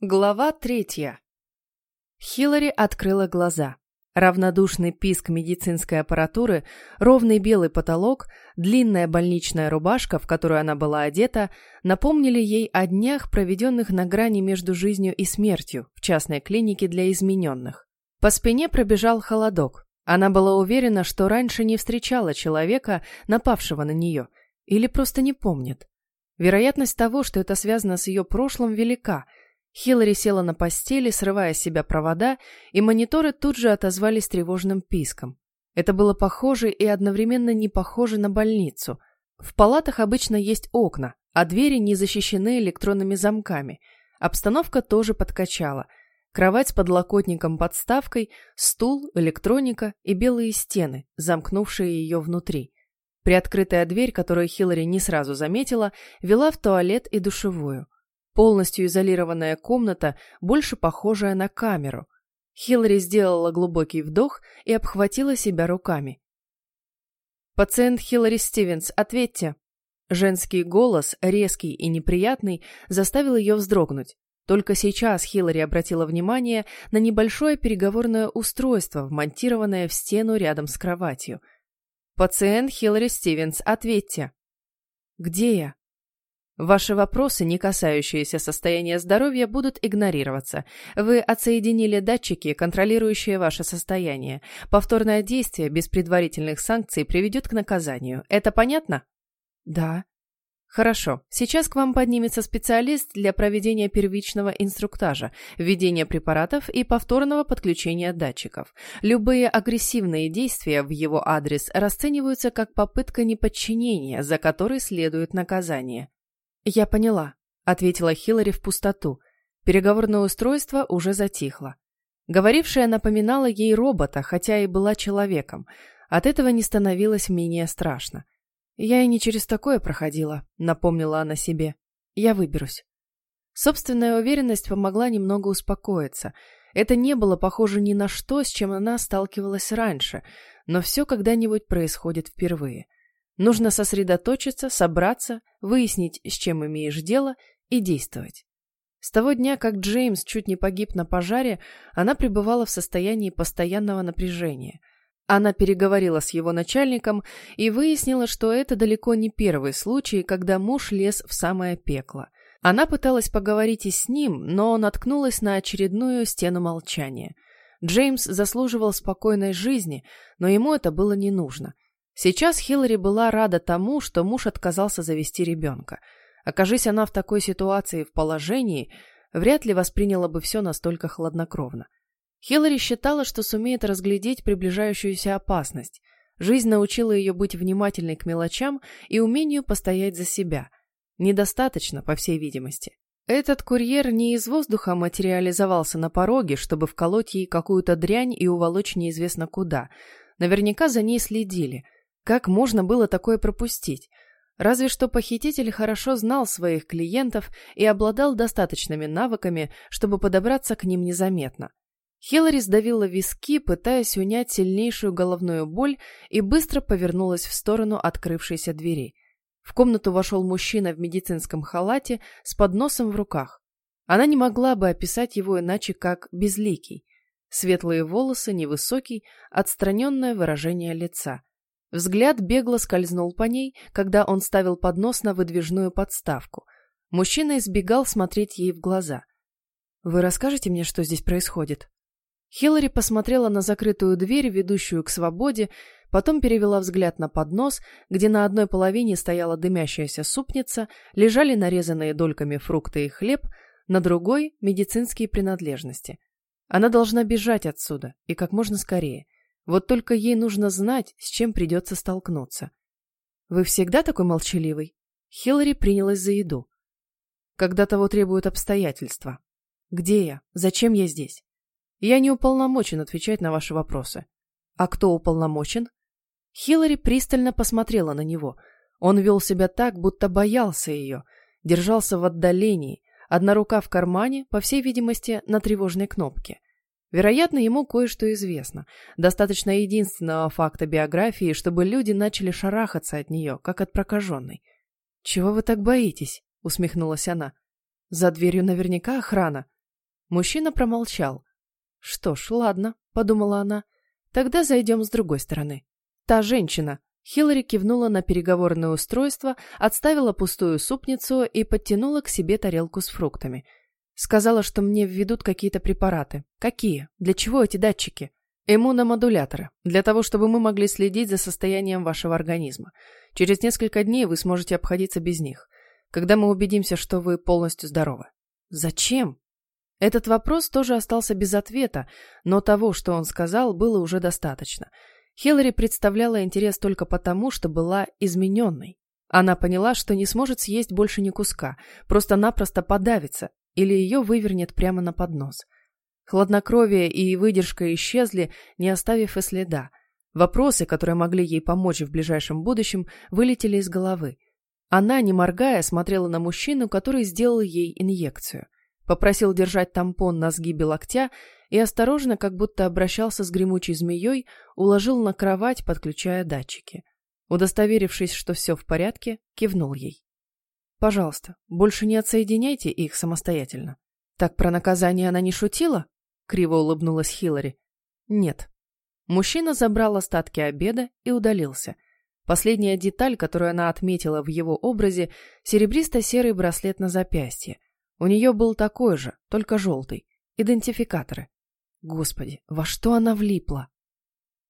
Глава третья. Хиллари открыла глаза. Равнодушный писк медицинской аппаратуры, ровный белый потолок, длинная больничная рубашка, в которую она была одета, напомнили ей о днях, проведенных на грани между жизнью и смертью в частной клинике для измененных. По спине пробежал холодок. Она была уверена, что раньше не встречала человека, напавшего на нее, или просто не помнит. Вероятность того, что это связано с ее прошлым, велика – Хиллари села на постели, срывая с себя провода, и мониторы тут же отозвались тревожным писком. Это было похоже и одновременно не похоже на больницу. В палатах обычно есть окна, а двери не защищены электронными замками. Обстановка тоже подкачала. Кровать с подлокотником-подставкой, стул, электроника и белые стены, замкнувшие ее внутри. Приоткрытая дверь, которую Хиллари не сразу заметила, вела в туалет и душевую. Полностью изолированная комната, больше похожая на камеру. Хиллари сделала глубокий вдох и обхватила себя руками. «Пациент Хиллари Стивенс, ответьте!» Женский голос, резкий и неприятный, заставил ее вздрогнуть. Только сейчас Хиллари обратила внимание на небольшое переговорное устройство, вмонтированное в стену рядом с кроватью. «Пациент Хиллари Стивенс, ответьте!» «Где я?» Ваши вопросы, не касающиеся состояния здоровья, будут игнорироваться. Вы отсоединили датчики, контролирующие ваше состояние. Повторное действие без предварительных санкций приведет к наказанию. Это понятно? Да. Хорошо. Сейчас к вам поднимется специалист для проведения первичного инструктажа, введения препаратов и повторного подключения датчиков. Любые агрессивные действия в его адрес расцениваются как попытка неподчинения, за которой следует наказание. «Я поняла», — ответила Хиллари в пустоту. Переговорное устройство уже затихло. Говорившая напоминала ей робота, хотя и была человеком. От этого не становилось менее страшно. «Я и не через такое проходила», — напомнила она себе. «Я выберусь». Собственная уверенность помогла немного успокоиться. Это не было похоже ни на что, с чем она сталкивалась раньше, но все когда-нибудь происходит впервые. Нужно сосредоточиться, собраться, выяснить, с чем имеешь дело, и действовать. С того дня, как Джеймс чуть не погиб на пожаре, она пребывала в состоянии постоянного напряжения. Она переговорила с его начальником и выяснила, что это далеко не первый случай, когда муж лез в самое пекло. Она пыталась поговорить и с ним, но наткнулась на очередную стену молчания. Джеймс заслуживал спокойной жизни, но ему это было не нужно – Сейчас Хиллари была рада тому, что муж отказался завести ребенка. Окажись она в такой ситуации в положении, вряд ли восприняла бы все настолько хладнокровно. Хиллари считала, что сумеет разглядеть приближающуюся опасность. Жизнь научила ее быть внимательной к мелочам и умению постоять за себя. Недостаточно, по всей видимости. Этот курьер не из воздуха материализовался на пороге, чтобы вколоть ей какую-то дрянь и уволочь неизвестно куда. Наверняка за ней следили – как можно было такое пропустить? Разве что похититель хорошо знал своих клиентов и обладал достаточными навыками, чтобы подобраться к ним незаметно. Хиллари сдавила виски, пытаясь унять сильнейшую головную боль, и быстро повернулась в сторону открывшейся двери. В комнату вошел мужчина в медицинском халате с подносом в руках. Она не могла бы описать его иначе, как безликий. Светлые волосы, невысокий, отстраненное выражение лица. Взгляд бегло скользнул по ней, когда он ставил поднос на выдвижную подставку. Мужчина избегал смотреть ей в глаза. «Вы расскажете мне, что здесь происходит?» Хиллари посмотрела на закрытую дверь, ведущую к свободе, потом перевела взгляд на поднос, где на одной половине стояла дымящаяся супница, лежали нарезанные дольками фрукты и хлеб, на другой — медицинские принадлежности. Она должна бежать отсюда, и как можно скорее — вот только ей нужно знать, с чем придется столкнуться. «Вы всегда такой молчаливый?» Хиллари принялась за еду. «Когда того требуют обстоятельства. Где я? Зачем я здесь? Я не уполномочен отвечать на ваши вопросы. А кто уполномочен?» Хиллари пристально посмотрела на него. Он вел себя так, будто боялся ее, держался в отдалении, одна рука в кармане, по всей видимости, на тревожной кнопке. Вероятно, ему кое-что известно. Достаточно единственного факта биографии, чтобы люди начали шарахаться от нее, как от прокаженной. «Чего вы так боитесь?» — усмехнулась она. «За дверью наверняка охрана». Мужчина промолчал. «Что ж, ладно», — подумала она. «Тогда зайдем с другой стороны». Та женщина. Хиллари кивнула на переговорное устройство, отставила пустую супницу и подтянула к себе тарелку с фруктами. Сказала, что мне введут какие-то препараты. Какие? Для чего эти датчики? Иммуномодуляторы. Для того, чтобы мы могли следить за состоянием вашего организма. Через несколько дней вы сможете обходиться без них. Когда мы убедимся, что вы полностью здоровы. Зачем? Этот вопрос тоже остался без ответа, но того, что он сказал, было уже достаточно. Хиллари представляла интерес только потому, что была измененной. Она поняла, что не сможет съесть больше ни куска, просто-напросто подавится, или ее вывернет прямо на поднос. Хладнокровие и выдержка исчезли, не оставив и следа. Вопросы, которые могли ей помочь в ближайшем будущем, вылетели из головы. Она, не моргая, смотрела на мужчину, который сделал ей инъекцию – Попросил держать тампон на сгибе локтя и осторожно, как будто обращался с гремучей змеей, уложил на кровать, подключая датчики. Удостоверившись, что все в порядке, кивнул ей. «Пожалуйста, больше не отсоединяйте их самостоятельно». «Так про наказание она не шутила?» — криво улыбнулась Хиллари. «Нет». Мужчина забрал остатки обеда и удалился. Последняя деталь, которую она отметила в его образе — серебристо-серый браслет на запястье — у нее был такой же, только желтый. Идентификаторы. Господи, во что она влипла?